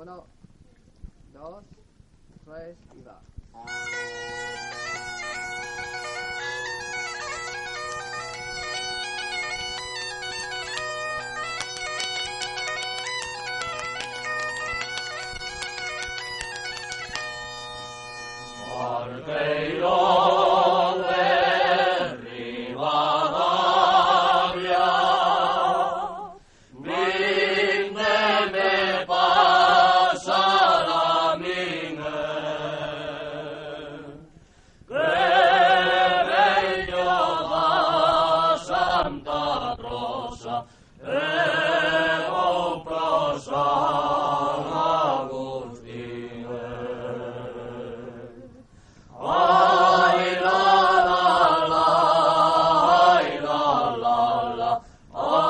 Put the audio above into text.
Uno, dos, tres y va. Barqueiro prosa, egon prosan Agustine. Ai la la la, ai la la la, ai